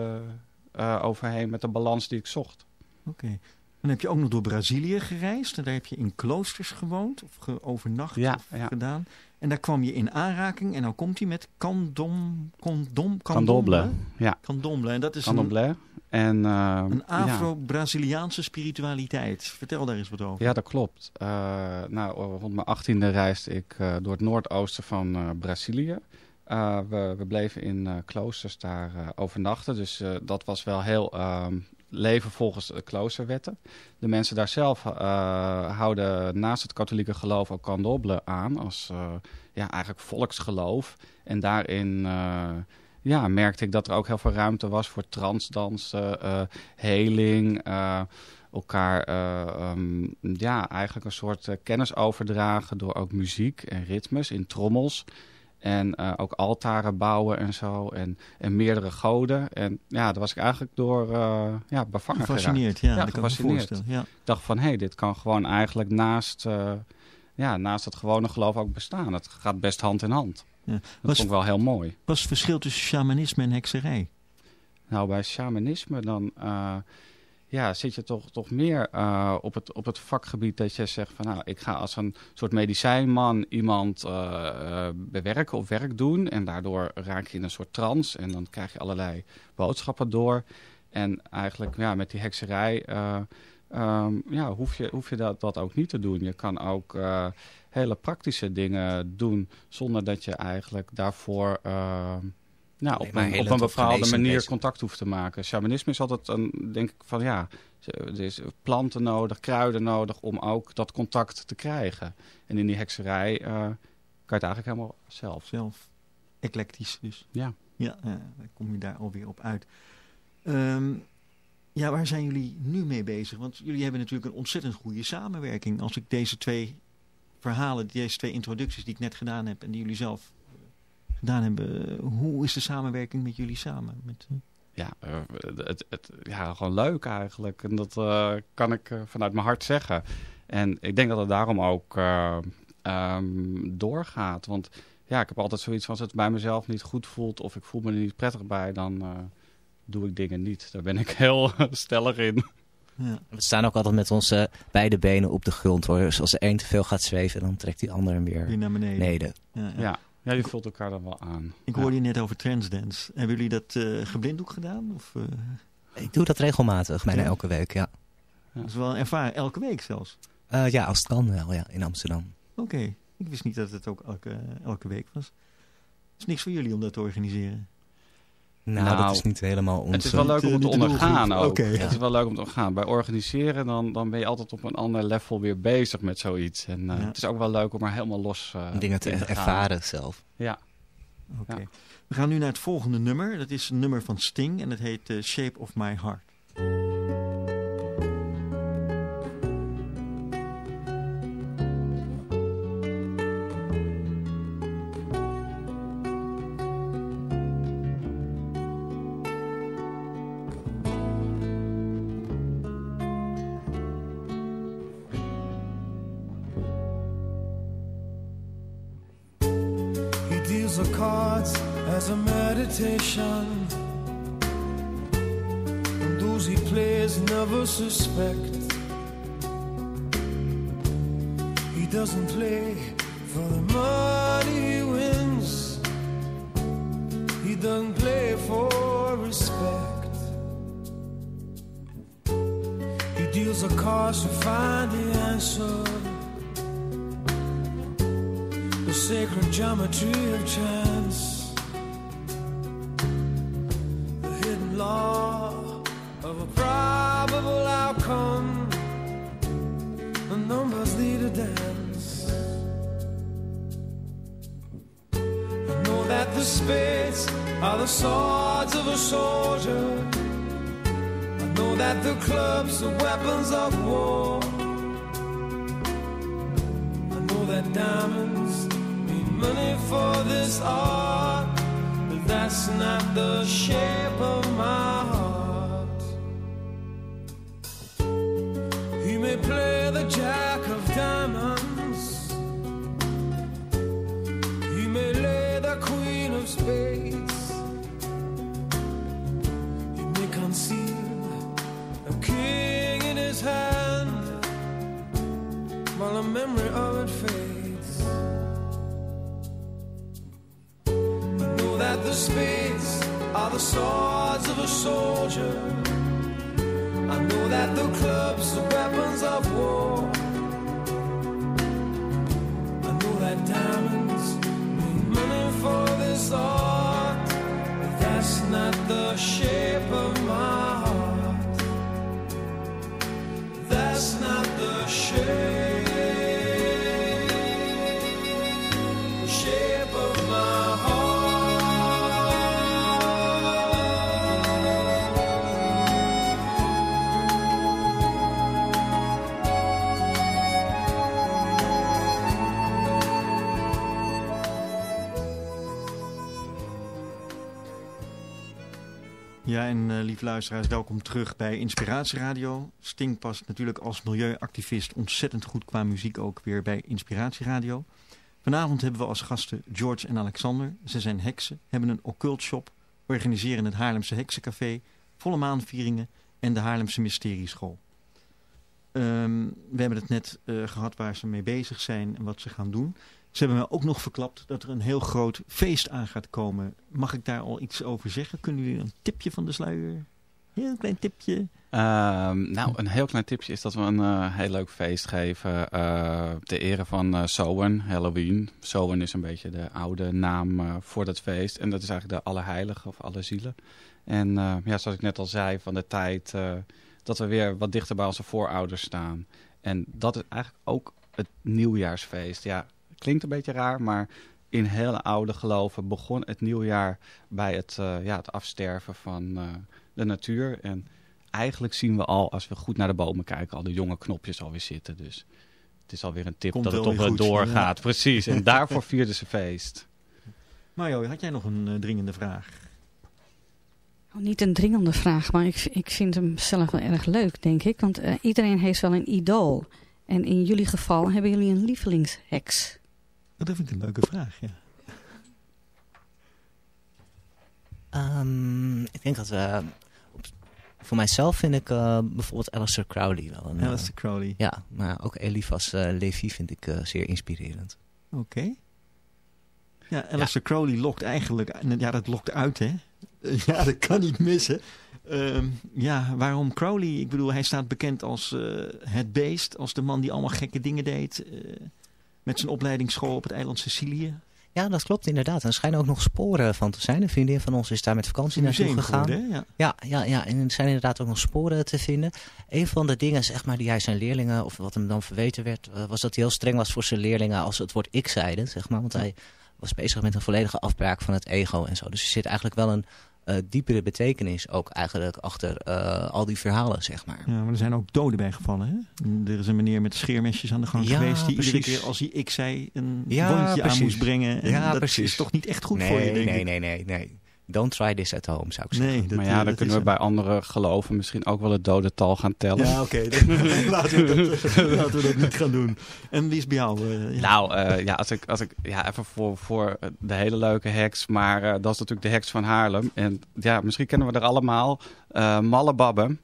overheen met de balans die ik zocht. Oké. Dan heb je ook nog door Brazilië gereisd. En daar heb je in kloosters gewoond of ge- overnacht Ja, of ja. gedaan. En daar kwam je in aanraking. En dan komt hij met condom, Candomblé. Ja, Candomblé. En dat is een. En, eh, een. Afro-Braziliaanse spiritualiteit. Vertel daar eens wat over. Ja, dat klopt. Eh, nou, rond mijn achttiende reisde ik eh, door het noordoosten van eh, Brazilië. Eh, we, we bleven in eh, kloosters daar eh, overnachten. Dus eh, dat was wel heel ehm, leven volgens de kloosterwetten. De mensen daar zelf eh, houden naast het katholieke geloof ook candomblé aan. Als eh, ja, eigenlijk volksgeloof. En daarin... eh, ja, merkte ik dat er ook heel veel ruimte was voor transdansen, heling, elkaar eh, ehm, ja, eigenlijk een soort kennis overdragen door ook muziek en ritmes in trommels. En eh, ook altaren bouwen en zo. En, en meerdere goden. En ja, daar was ik eigenlijk door eh ja, bevangen Gefascineerd, ja, dat kan ik me gefascineerd. voorstellen. Ja. Ik dacht van, hé, hey, dit kan gewoon eigenlijk naast, eh, ja, naast het gewone geloof ook bestaan. Het gaat best hand in hand. Ja. Dat Was, vond ik wel heel mooi. was het verschil tussen shamanisme en hekserij? Nou, bij shamanisme dan ja, zit je toch, toch meer eh, op, het, op het vakgebied dat je zegt van nou, ik ga als een soort medicijnman iemand eh, eh, bewerken of werk doen. En daardoor raak je in een soort trance en dan krijg je allerlei boodschappen door. En eigenlijk ja, met die hekserij eh, ehm, ja, hoef je, hoef je dat, dat ook niet te doen. Je kan ook hele praktische dingen doen zonder dat je eigenlijk daarvoor... nou, op een, op een bepaalde manier contact hoeft te maken. Shamanisme is altijd een, denk ik van ja, er is planten nodig, kruiden nodig om ook dat contact te krijgen. En in die hekserij eh, kan je het eigenlijk helemaal zelf. Zelf eclectisch dus. Ja. Ja, eh, dan kom je daar alweer op uit. Ehm, ja, waar zijn jullie nu mee bezig? Want jullie hebben natuurlijk een ontzettend goede samenwerking. Als ik deze twee verhalen, deze twee introducties die ik net gedaan heb en die jullie zelf gedaan hebben, hoe is de samenwerking met jullie samen? Met, eh, Ja, eh, het, het, ja, gewoon leuk eigenlijk. En dat eh, kan ik vanuit mijn hart zeggen. En ik denk dat het daarom ook eh, ehm, doorgaat. Want ja, ik heb altijd zoiets van als het bij mezelf niet goed voelt of ik voel me er niet prettig bij, dan eh, doe ik dingen niet. Daar ben ik heel (laughs) stellig in. ja. We staan ook altijd met onze beide benen op de grond hoor. Dus als de een te veel gaat zweven, dan trekt die ander hem weer weer naar beneden. beneden. Ja, ja. Ja, Ja, je vult elkaar dan wel aan. Ik Ja. hoorde je net over transdance. Hebben jullie dat eh geblinddoek gedaan? Of, eh, Ik doe dat regelmatig, bijna Ja? elke week, ja. Dat is wel ervaren, elke week zelfs. Eh, ja, als het kan wel, ja, in Amsterdam. Oké, ik wist niet dat het ook elke, elke week was. Het is niks voor jullie om dat te organiseren. Nou, Nou, dat is niet helemaal ons... Het is wel leuk om het te ondergaan ook. Oké. Het is wel leuk om te ondergaan. Bij organiseren dan, dan ben je altijd op een ander level weer bezig met zoiets. En eh, Ja. het is ook wel leuk om er helemaal los eh, dingen te ervaren zelf. Ja. Oké. Ja. We gaan nu naar het volgende nummer. Dat is een nummer van Sting en dat heet eh, Shape of My Heart. The to find the answer. The sacred geometry of chance, Ja, en eh lieve luisteraars, welkom terug bij Inspiratie Radio. Sting past natuurlijk als milieuactivist ontzettend goed qua muziek ook weer bij Inspiratie Radio. Vanavond hebben we als gasten George en Alexander. Ze zijn heksen, hebben een occult shop, organiseren het Haarlemse Heksencafé, volle maanvieringen en de Haarlemse Mysterieschool. Ehm, we hebben het net eh, gehad waar ze mee bezig zijn en wat ze gaan doen. Ze hebben me ook nog verklapt dat er een heel groot feest aan gaat komen. Mag ik daar al iets over zeggen? Kunnen jullie een tipje van de sluier? Heel klein tipje. Ehm, nou, een heel klein tipje is dat we een eh, heel leuk feest geven uh, ere van uh, Samhain, Halloween. Samhain is een beetje de oude naam voor dat feest. En dat is eigenlijk de Allerheilige of Alle Zielen. En ja, zoals ik net al zei, van de tijd dat we weer wat dichter bij onze voorouders staan. En dat is eigenlijk ook het nieuwjaarsfeest. Ja, klinkt een beetje raar, maar in hele oude geloven begon het nieuwjaar bij het, uh, ja, het afsterven van uh, de natuur. En eigenlijk zien we al, als we goed naar de bomen kijken, al de jonge knopjes alweer zitten. Dus het is alweer een tip Komt dat het toch wel doorgaat. ja. (laughs) Precies, en daarvoor vierden ze feest. Mario, had jij nog een uh, dringende vraag? Oh, niet een dringende vraag, maar ik, ik vind hem zelf wel erg leuk, denk ik. Want uh, iedereen heeft wel een idool. En in jullie geval hebben jullie een lievelingsheks. Dat vind ik een leuke vraag, ja. Um, ik denk dat we... Voor mijzelf vind ik uh, bijvoorbeeld Alistair Crowley wel een... Alistair Crowley. Ja, maar ook Elifas uh, Levi vind ik uh, zeer inspirerend. Oké. Okay. Ja, Alistair Crowley lokt eigenlijk... Ja, dat lokt uit, hè? (laughs) Ja, dat kan niet missen. Ehm, ja, waarom Crowley? Ik bedoel, hij staat bekend als eh, het beest. Als de man die allemaal gekke dingen deed. Met zijn opleidingsschool op het eiland Sicilië. Ja, dat klopt inderdaad. Er schijnen ook nog sporen van te zijn. Een vriendin van ons is daar met vakantie naartoe gegaan. geworden? Ja. Ja, ja, ja, en er zijn inderdaad ook nog sporen te vinden. Een van de dingen zeg maar, die hij zijn leerlingen, of wat hem dan verweten werd, eh, was dat hij heel streng was voor zijn leerlingen als het woord ik zeiden. Zeg maar, want hij was bezig met een volledige afbraak van het ego en zo. Dus er zit eigenlijk wel een diepere betekenis ook eigenlijk achter eh, al die verhalen, zeg maar. Ja, maar er zijn ook doden bij gevallen. Hè? Er is een meneer met scheermesjes aan de gang Ja, geweest... die iedere precies. keer als hij ik zei een Ja, wondje aan moest brengen. En Ja, dat precies. is toch niet echt goed nee, voor je, denk nee, ik. nee, nee, nee. Don't try this at home, zou ik zeggen. Nee, dat, maar eh, ja, dan dat kunnen we bij andere geloven misschien ook wel het dodental gaan tellen. Ja, oké. dan- (laughs) (laughs) laten, we dat, (laughs) laten we dat niet gaan doen. En wie is bij jou? eh, ja. Nou, eh, ja, als ik, als ik ja, even voor, voor de hele leuke heks, maar eh, dat is natuurlijk de heks van Haarlem. En ja, misschien kennen we er allemaal. eh Malle Babbe.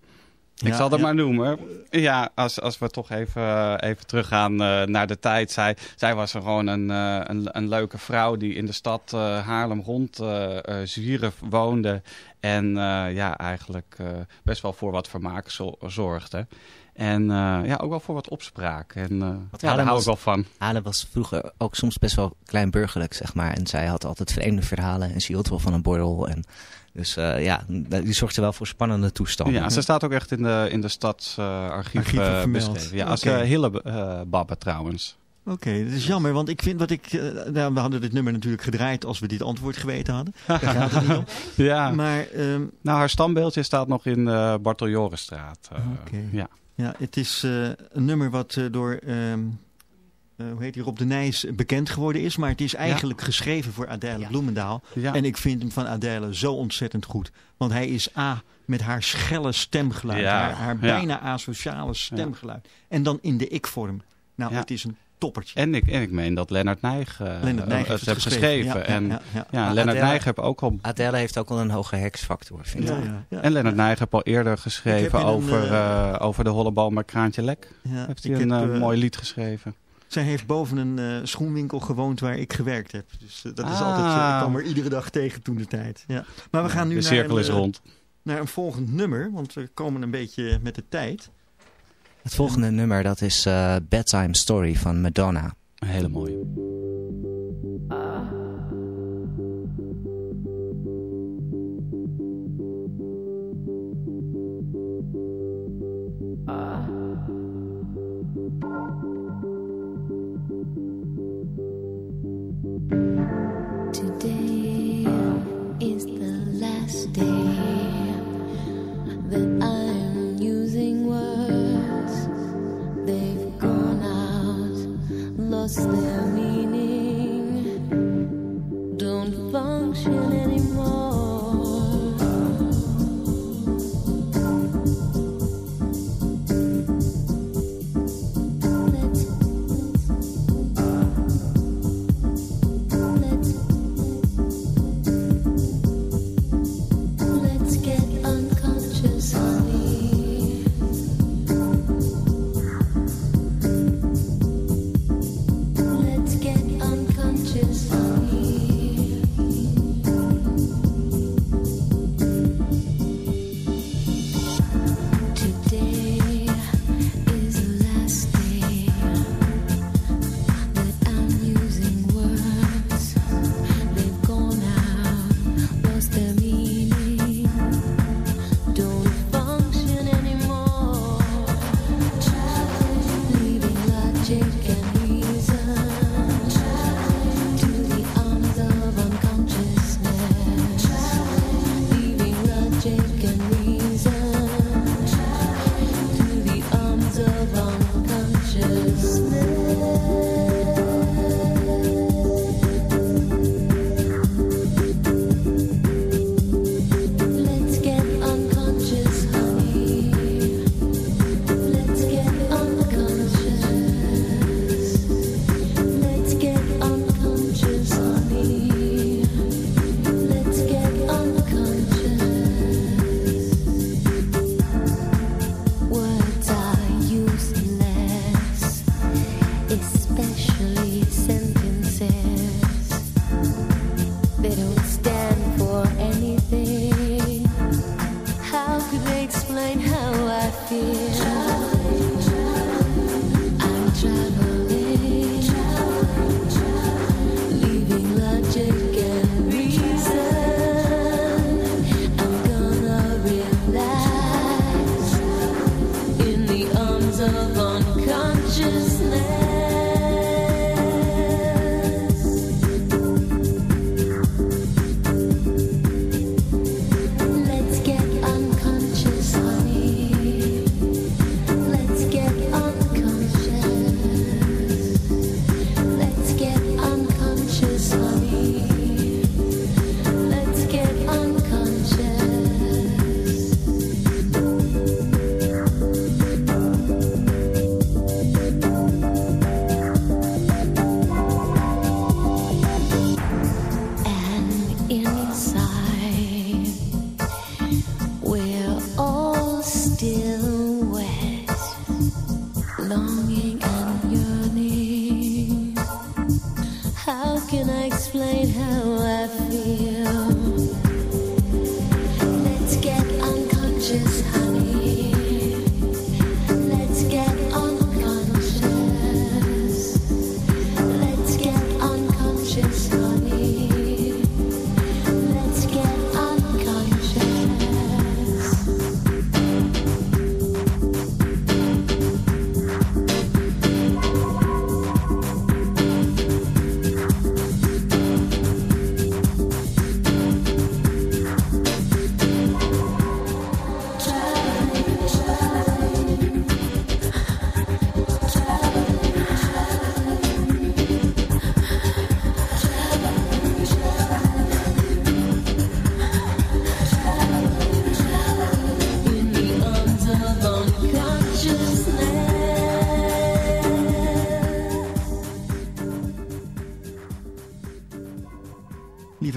Ik Ja, zal dat ja. maar noemen. Ja, als, als we toch even, even teruggaan eh, naar de tijd. Zij, zij was er gewoon een, eh, een, een leuke vrouw die in de stad eh, Haarlem rond eh eh, zwierf woonde. En eh, ja, eigenlijk eh, best wel voor wat vermaak zo- zorgde. En eh, ja, ook wel voor wat opspraak. En eh, ja, daar hou was- ik wel van. Haarlem was vroeger ook soms best wel kleinburgerlijk, zeg maar. En zij had altijd vreemde verhalen en ze hield wel van een borrel. En dus eh, ja, die zorgde wel voor spannende toestanden. Ja, ze staat ook echt in de, in de stadsarchief uh, vermeld. beschreven. Ja, als eh, Hille eh, Babbe trouwens. Oké, dat is jammer, want ik vind wat ik... nou, we hadden dit nummer natuurlijk gedraaid als we dit antwoord geweten hadden. Daar gaat het niet om. (laughs) Ja, Maar ehm, nou haar standbeeldje staat nog in de Bartel Jorenstraat. eh, Oké. Ja. ja, het is eh, een nummer wat door... ehm, eh, hoe heet die, Rob de Nijs bekend geworden is. Maar het is eigenlijk geschreven voor Adèle Ja. Bloemendaal. Ja. En ik vind hem van Adèle zo ontzettend goed. Want hij is A, met haar schelle stemgeluid. Ja, Haar, haar ja. bijna asociale stemgeluid. En dan in de ik-vorm. Nou, Ja. het is een toppertje. En ik, en ik meen dat Lennart Nijg, eh, Lennart Nijg heeft het heeft geschreven. geschreven. Ja, en ja, ja, ja, ja. Lennart Adele- Nijg heb ook al... Adele heeft ook wel een hoge heksfactor, vind ik. Ja, ja, ja. En Lennart Nijg heb al eerder geschreven in een, over, eh, over de hollebal met Kraantje Lek. Ja, Heeft hij ik een heb, mooi lied geschreven. Zij heeft boven een eh, schoenwinkel gewoond waar ik gewerkt heb. Dus eh, dat is Ah. altijd, eh, ik kwam er iedere dag tegen toen de tijd. Ja. Maar we gaan nu de naar, cirkel een, is eh, rond. naar een volgend nummer, want we komen een beetje met de tijd. Het volgende nummer dat is eh, Bedtime Story van Madonna. Een hele mooie.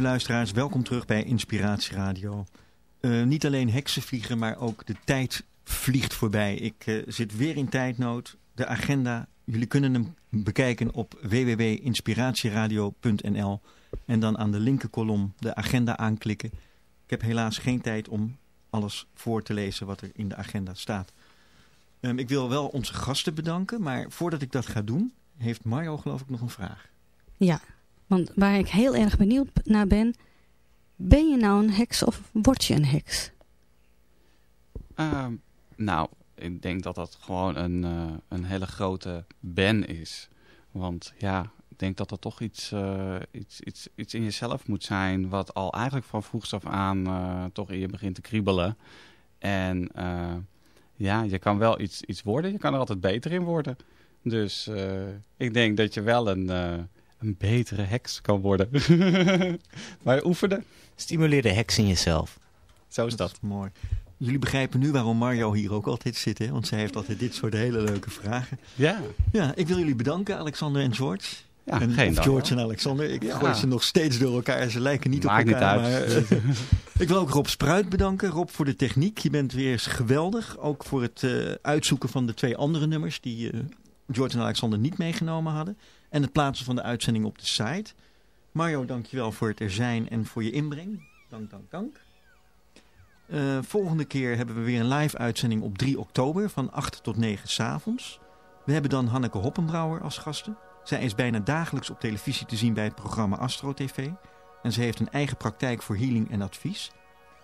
Luisteraars, welkom terug bij Inspiratie Radio. Eh, niet alleen heksen vliegen, maar ook de tijd vliegt voorbij. Ik eh, zit weer in tijdnood. De agenda, jullie kunnen hem bekijken op www.inspiratieradio.nl en dan aan de linkerkolom de agenda aanklikken. Ik heb helaas geen tijd om alles voor te lezen wat er in de agenda staat. Ehm, ik wil wel onze gasten bedanken, maar voordat ik dat ga doen, heeft Mario geloof ik nog een vraag. Ja, want waar ik heel erg benieuwd naar ben... Ben je nou een heks of word je een heks? Ehm, nou, ik denk dat dat gewoon een, eh, een hele grote ben is. Want ja, ik denk dat er toch iets, eh, iets, iets, iets in jezelf moet zijn... wat al eigenlijk van vroegs af aan eh, toch in je begint te kriebelen. En ja, je kan wel iets, iets worden. Je kan er altijd beter in worden. Dus ik denk dat je wel een, een betere heks kan worden. (laughs) maar oefenen. Stimuleer de heks in jezelf. Zo is dat. is mooi. Jullie begrijpen nu waarom Mario hier ook altijd zit, hè? Want zij heeft altijd dit soort hele leuke vragen. Ja. Ja, ik wil jullie bedanken, Alexander en George. Ja, en, geen of George en Alexander. Ik Ja. gooi ze nog steeds door elkaar. Ze lijken niet Maakt op elkaar. niet uit. Maar, eh, (laughs) ik wil ook Rob Spruit bedanken. Rob voor de techniek. Je bent weer eens geweldig. Ook voor het eh, uitzoeken van de twee andere nummers die eh, George en Alexander niet meegenomen hadden. En het plaatsen van de uitzending op de site. Mario, dankjewel voor het er zijn en voor je inbreng. Dank, dank, dank. Eh, volgende keer hebben we weer een live uitzending op 3 oktober van 8 tot 9 s avonds. We hebben dan Hanneke Hoppenbrouwer als gasten. Zij is bijna dagelijks op televisie te zien bij het programma Astro TV. En ze heeft een eigen praktijk voor healing en advies.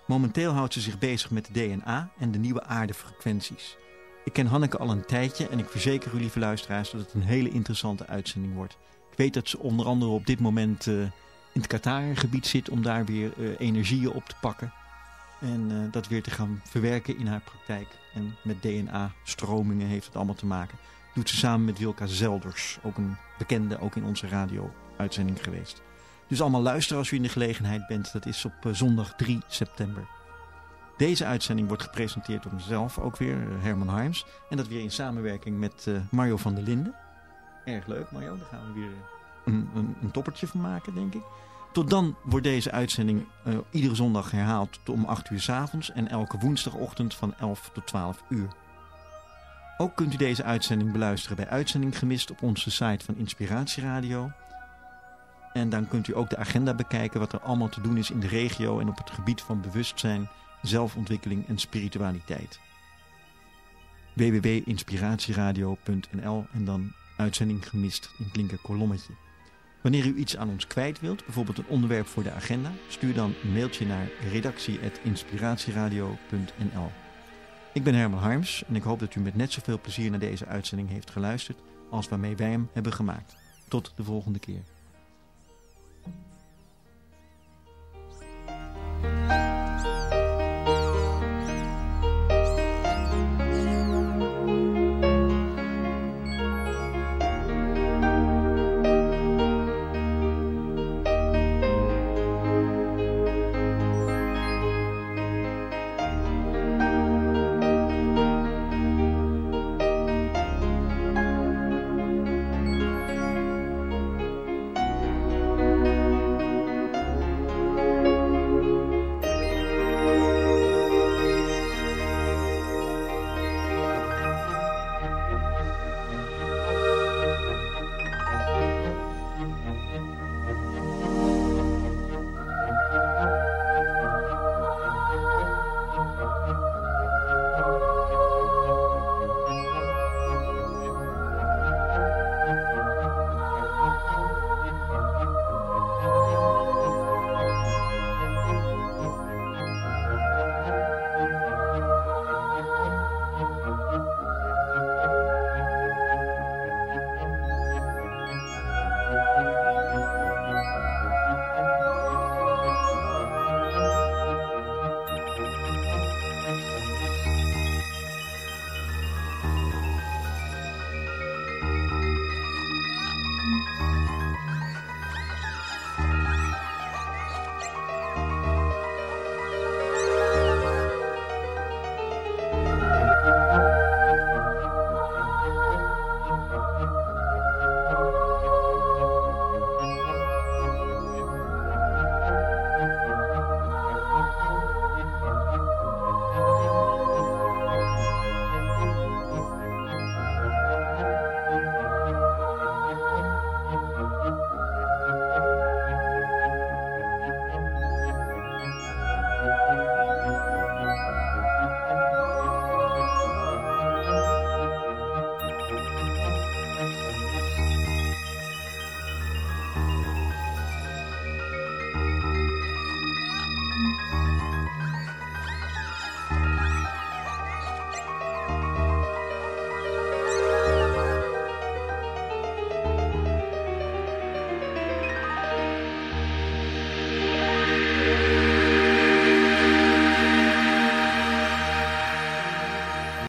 Momenteel houdt ze zich bezig met de DNA en de nieuwe aardefrequenties. Ik ken Hanneke al een tijdje en ik verzeker u, lieve luisteraars, dat het een hele interessante uitzending wordt. Ik weet dat ze onder andere op dit moment eh, in het Qatar-gebied zit om daar weer eh, energieën op te pakken. En eh, dat weer te gaan verwerken in haar praktijk. En met DNA-stromingen heeft het allemaal te maken. Doet ze samen met Wilka Zelders, ook een bekende, ook in onze radio-uitzending geweest. Dus allemaal luisteren als u in de gelegenheid bent. Dat is op zondag 3 september. Deze uitzending wordt gepresenteerd door mezelf, ook weer eh, Herman Harms. En dat weer in samenwerking met eh, Mario van der Linden. Erg leuk Mario, daar gaan we weer een, een, een toppertje van maken, denk ik. Tot dan wordt deze uitzending eh, iedere zondag herhaald om 8 uur 's avonds en elke woensdagochtend van 11 tot 12 uur. Ook kunt u deze uitzending beluisteren bij Uitzending Gemist op onze site van Inspiratieradio. En dan kunt u ook de agenda bekijken wat er allemaal te doen is in de regio en op het gebied van bewustzijn, zelfontwikkeling en spiritualiteit. www.inspiratieradio.nl en dan Uitzending Gemist in het linker kolommetje. Wanneer u iets aan ons kwijt wilt, bijvoorbeeld een onderwerp voor de agenda, stuur dan een mailtje naar redactie.inspiratieradio.nl. Ik ben Herman Harms en ik hoop dat u met net zoveel plezier naar deze uitzending heeft geluisterd als waarmee wij hem hebben gemaakt. Tot de volgende keer.